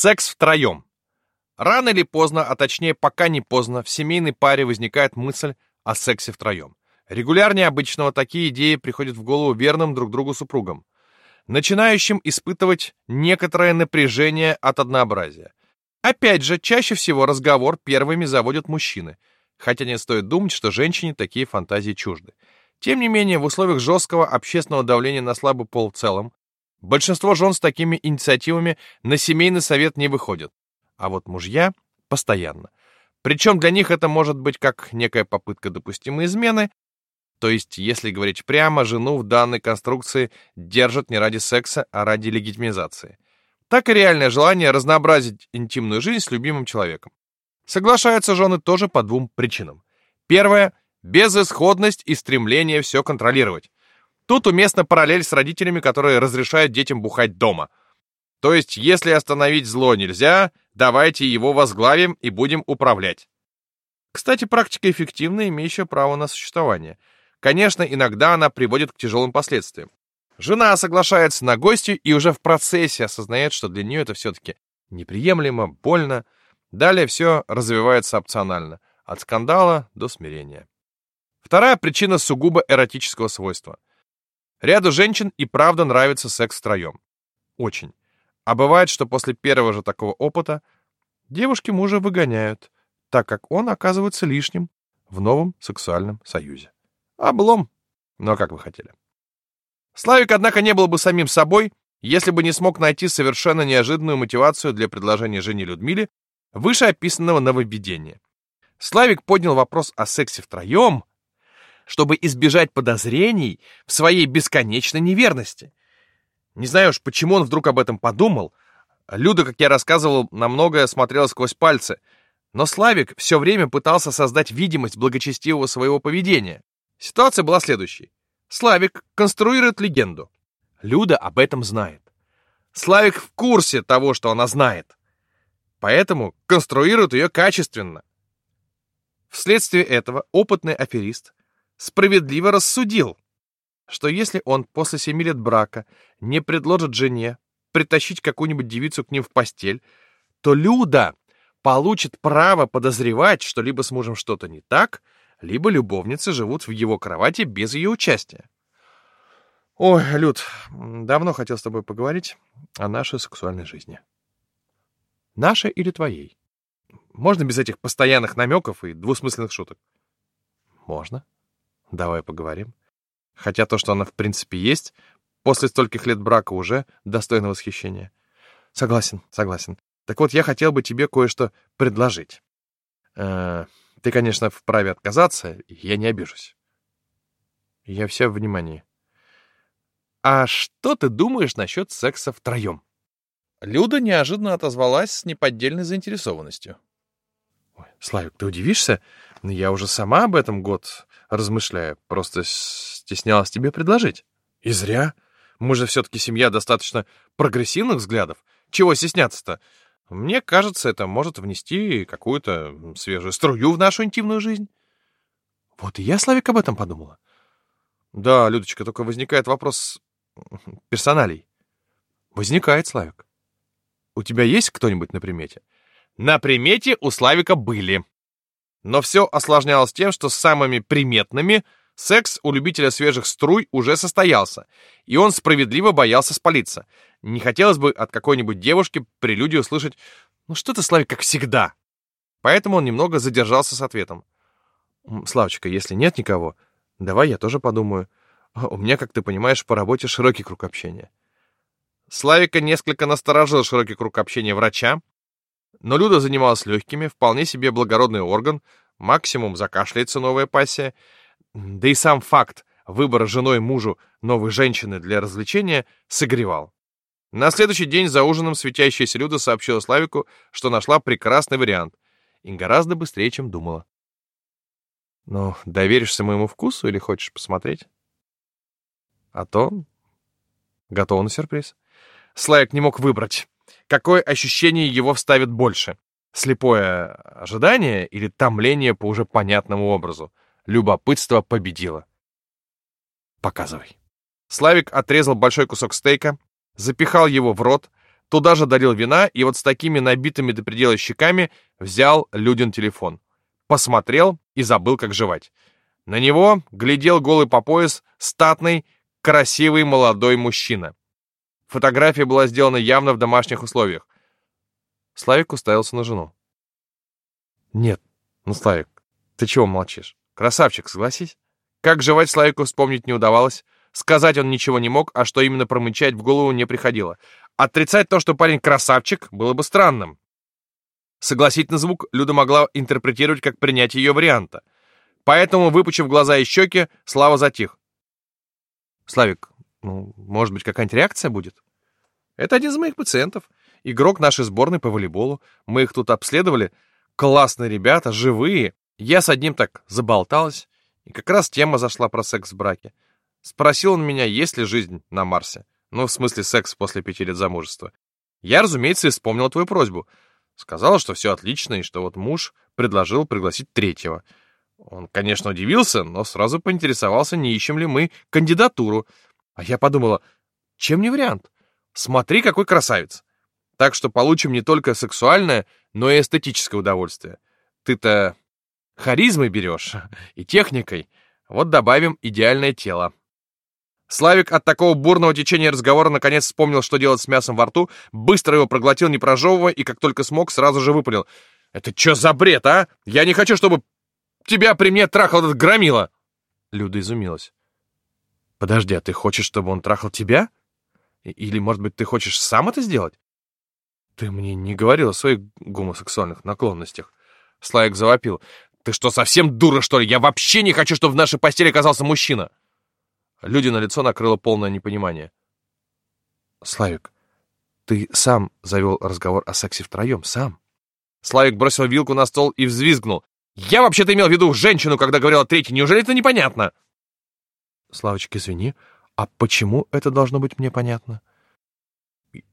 Секс втроем. Рано или поздно, а точнее пока не поздно, в семейной паре возникает мысль о сексе втроем. Регулярнее обычного такие идеи приходят в голову верным друг другу супругам, начинающим испытывать некоторое напряжение от однообразия. Опять же, чаще всего разговор первыми заводят мужчины, хотя не стоит думать, что женщине такие фантазии чужды. Тем не менее, в условиях жесткого общественного давления на слабый пол в целом, большинство жен с такими инициативами на семейный совет не выходят, а вот мужья — постоянно. Причем для них это может быть как некая попытка допустимой измены, то есть, если говорить прямо, жену в данной конструкции держат не ради секса, а ради легитимизации. Так и реальное желание разнообразить интимную жизнь с любимым человеком. Соглашаются жены тоже по двум причинам. Первое — безысходность и стремление все контролировать. Тут уместна параллель с родителями, которые разрешают детям бухать дома. То есть, если остановить зло нельзя, давайте его возглавим и будем управлять. Кстати, практика эффективная, имеющая право на существование — Конечно, иногда она приводит к тяжелым последствиям. Жена соглашается на гости и уже в процессе осознает, что для нее это все-таки неприемлемо, больно. Далее все развивается опционально, от скандала до смирения. Вторая причина сугубо эротического свойства. Ряду женщин и правда нравится секс втроем. Очень. А бывает, что после первого же такого опыта девушки мужа выгоняют, так как он оказывается лишним в новом сексуальном союзе. Облом. Но как вы хотели. Славик, однако, не был бы самим собой, если бы не смог найти совершенно неожиданную мотивацию для предложения жене Людмиле вышеописанного нововведения. Славик поднял вопрос о сексе втроем, чтобы избежать подозрений в своей бесконечной неверности. Не знаю уж, почему он вдруг об этом подумал. Люда, как я рассказывал, на многое смотрела сквозь пальцы. Но Славик все время пытался создать видимость благочестивого своего поведения. Ситуация была следующей. Славик конструирует легенду. Люда об этом знает. Славик в курсе того, что она знает. Поэтому конструирует ее качественно. Вследствие этого опытный аферист справедливо рассудил, что если он после семи лет брака не предложит жене притащить какую-нибудь девицу к ним в постель, то Люда получит право подозревать, что либо с мужем что-то не так, либо любовницы живут в его кровати без ее участия. Ой, Люд, давно хотел с тобой поговорить о нашей сексуальной жизни. Нашей или твоей? Можно без этих постоянных намеков и двусмысленных шуток? Можно. Давай поговорим. Хотя то, что она в принципе есть, после стольких лет брака уже достойно восхищения. Согласен, согласен. Так вот, я хотел бы тебе кое-что предложить. Э ты, конечно, вправе отказаться, я не обижусь. Я все внимание. А что ты думаешь насчет секса втроем? Люда неожиданно отозвалась с неподдельной заинтересованностью. Ой, Славик, ты удивишься? Но я уже сама об этом год размышляю, просто стеснялась тебе предложить. И зря. Мы же все-таки семья достаточно прогрессивных взглядов. Чего стесняться-то? Мне кажется, это может внести какую-то свежую струю в нашу интимную жизнь. Вот и я, Славик, об этом подумала. Да, Людочка, только возникает вопрос персоналей. Возникает, Славик. У тебя есть кто-нибудь на примете? На примете у Славика были. Но все осложнялось тем, что с самыми приметными секс у любителя свежих струй уже состоялся, и он справедливо боялся спалиться — не хотелось бы от какой-нибудь девушки прелюдию услышать «Ну что ты, Славик, как всегда». Поэтому он немного задержался с ответом. «Славочка, если нет никого, давай я тоже подумаю. У меня, как ты понимаешь, по работе широкий круг общения». Славика несколько насторожил широкий круг общения врача, но Люда занималась легкими, вполне себе благородный орган, максимум закашляется новая пассия, да и сам факт выбора женой мужу новой женщины для развлечения согревал. На следующий день за ужином светящаяся Люда сообщила Славику, что нашла прекрасный вариант. И гораздо быстрее, чем думала. «Ну, доверишься моему вкусу или хочешь посмотреть?» «А то...» «Готова на сюрприз». Славик не мог выбрать, какое ощущение его вставит больше. Слепое ожидание или томление по уже понятному образу. Любопытство победило. «Показывай». Славик отрезал большой кусок стейка, запихал его в рот, туда же дарил вина и вот с такими набитыми до предела щеками взял Людин телефон. Посмотрел и забыл, как жевать. На него глядел голый по пояс статный, красивый молодой мужчина. Фотография была сделана явно в домашних условиях. Славик уставился на жену. «Нет, ну, Славик, ты чего молчишь? Красавчик, согласись?» Как жевать Славику вспомнить не удавалось. Сказать он ничего не мог, а что именно промычать в голову не приходило. Отрицать то, что парень красавчик, было бы странным. Согласительный звук Люда могла интерпретировать как принятие ее варианта. Поэтому, выпучив глаза и щеки, Слава затих. «Славик, ну, может быть, какая-нибудь реакция будет?» «Это один из моих пациентов. Игрок нашей сборной по волейболу. Мы их тут обследовали. Классные ребята, живые. Я с одним так заболталась. И как раз тема зашла про секс в браке. Спросил он меня, есть ли жизнь на Марсе. Ну, в смысле, секс после пяти лет замужества. Я, разумеется, исполнил твою просьбу. Сказала, что все отлично, и что вот муж предложил пригласить третьего. Он, конечно, удивился, но сразу поинтересовался, не ищем ли мы кандидатуру. А я подумала, чем не вариант? Смотри, какой красавец. Так что получим не только сексуальное, но и эстетическое удовольствие. Ты-то харизмой берешь и техникой. Вот добавим идеальное тело. Славик от такого бурного течения разговора наконец вспомнил, что делать с мясом во рту, быстро его проглотил, не прожевывая, и как только смог, сразу же выпалил. «Это что за бред, а? Я не хочу, чтобы тебя при мне трахал этот громила!» Люда изумилась. «Подожди, а ты хочешь, чтобы он трахал тебя? Или, может быть, ты хочешь сам это сделать?» «Ты мне не говорил о своих гомосексуальных наклонностях». Славик завопил. «Ты что, совсем дура, что ли? Я вообще не хочу, чтобы в нашей постели оказался мужчина!» Люди на лицо накрыло полное непонимание. «Славик, ты сам завел разговор о сексе втроем, сам?» Славик бросил вилку на стол и взвизгнул. «Я вообще-то имел в виду женщину, когда говорил о третьей. Неужели это непонятно?» «Славочка, извини, а почему это должно быть мне понятно?»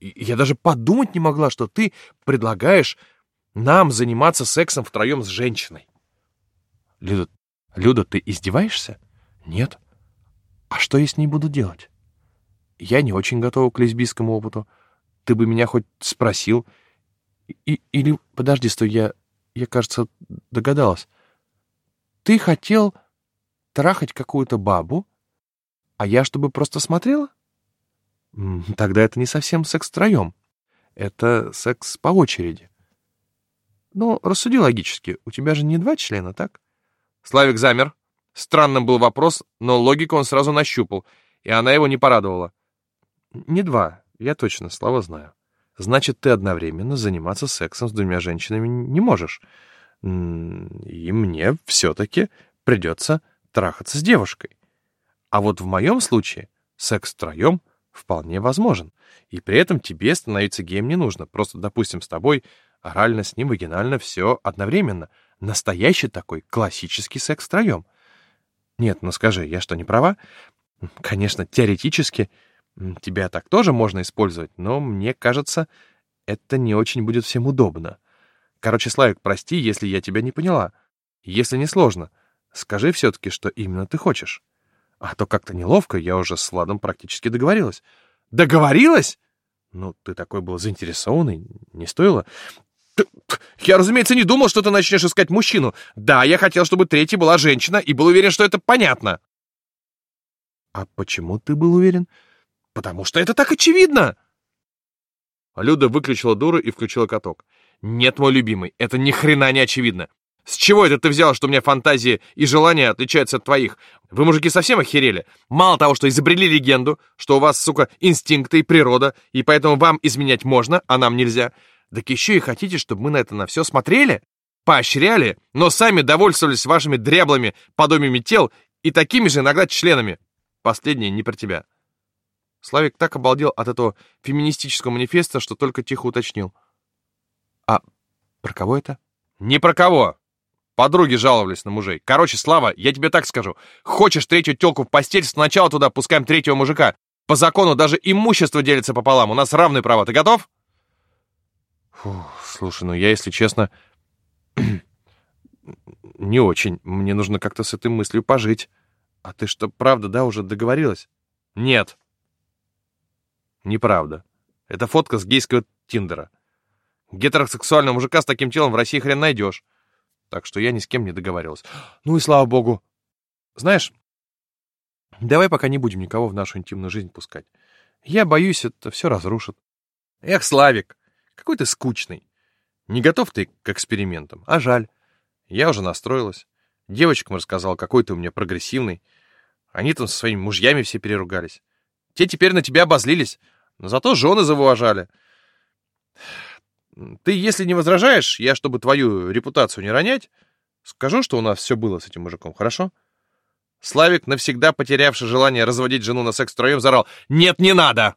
«Я даже подумать не могла, что ты предлагаешь нам заниматься сексом втроем с женщиной». «Люда, Люда, ты издеваешься?» «Нет. А что я с ней буду делать? Я не очень готова к лесбийскому опыту. Ты бы меня хоть спросил. И, или, подожди, стой, я, я, кажется, догадалась. Ты хотел трахать какую-то бабу, а я чтобы просто смотрела? Тогда это не совсем секс втроем. Это секс по очереди. Ну, рассуди логически. У тебя же не два члена, так? Славик замер, Странным был вопрос, но логику он сразу нащупал, и она его не порадовала. «Не два, я точно слова знаю. Значит, ты одновременно заниматься сексом с двумя женщинами не можешь. И мне все-таки придется трахаться с девушкой. А вот в моем случае секс втроем вполне возможен, и при этом тебе становиться геем не нужно. Просто, допустим, с тобой орально, с ним вагинально все одновременно. Настоящий такой классический секс втроем. Нет, ну скажи, я что, не права? Конечно, теоретически тебя так тоже можно использовать, но мне кажется, это не очень будет всем удобно. Короче, Славик, прости, если я тебя не поняла. Если не сложно, скажи все-таки, что именно ты хочешь. А то как-то неловко, я уже с Владом практически договорилась. Договорилась? Ну, ты такой был заинтересованный, не стоило. Я, разумеется, не думал, что ты начнешь искать мужчину. Да, я хотел, чтобы третьей была женщина, и был уверен, что это понятно. А почему ты был уверен? Потому что это так очевидно. Люда выключила дуру и включила каток. Нет, мой любимый, это ни хрена не очевидно. С чего это ты взял, что у меня фантазии и желания отличаются от твоих? Вы, мужики, совсем охерели? Мало того, что изобрели легенду, что у вас, сука, инстинкты и природа, и поэтому вам изменять можно, а нам нельзя, так еще и хотите, чтобы мы на это на все смотрели? Поощряли, но сами довольствовались вашими дряблыми подобиями тел и такими же иногда членами. Последнее не про тебя. Славик так обалдел от этого феминистического манифеста, что только тихо уточнил. А про кого это? Не про кого. Подруги жаловались на мужей. Короче, Слава, я тебе так скажу. Хочешь третью телку в постель, сначала туда пускаем третьего мужика. По закону даже имущество делится пополам. У нас равные права. Ты готов? Фу, слушай, ну я, если честно, не очень. Мне нужно как-то с этой мыслью пожить. А ты что, правда, да, уже договорилась? Нет. Неправда. Это фотка с гейского Тиндера. Гетеросексуального мужика с таким телом в России хрен найдешь. Так что я ни с кем не договаривался. Ну и слава богу. Знаешь, давай пока не будем никого в нашу интимную жизнь пускать. Я боюсь, это все разрушит. Эх, Славик, какой ты скучный. Не готов ты к экспериментам, а жаль. Я уже настроилась. Девочкам рассказал, какой ты у меня прогрессивный. Они там со своими мужьями все переругались. Те теперь на тебя обозлились, но зато жены зауважали. Ты, если не возражаешь, я, чтобы твою репутацию не ронять, скажу, что у нас все было с этим мужиком, хорошо? Славик, навсегда потерявший желание разводить жену на секс втроем, заорал «Нет, не надо!»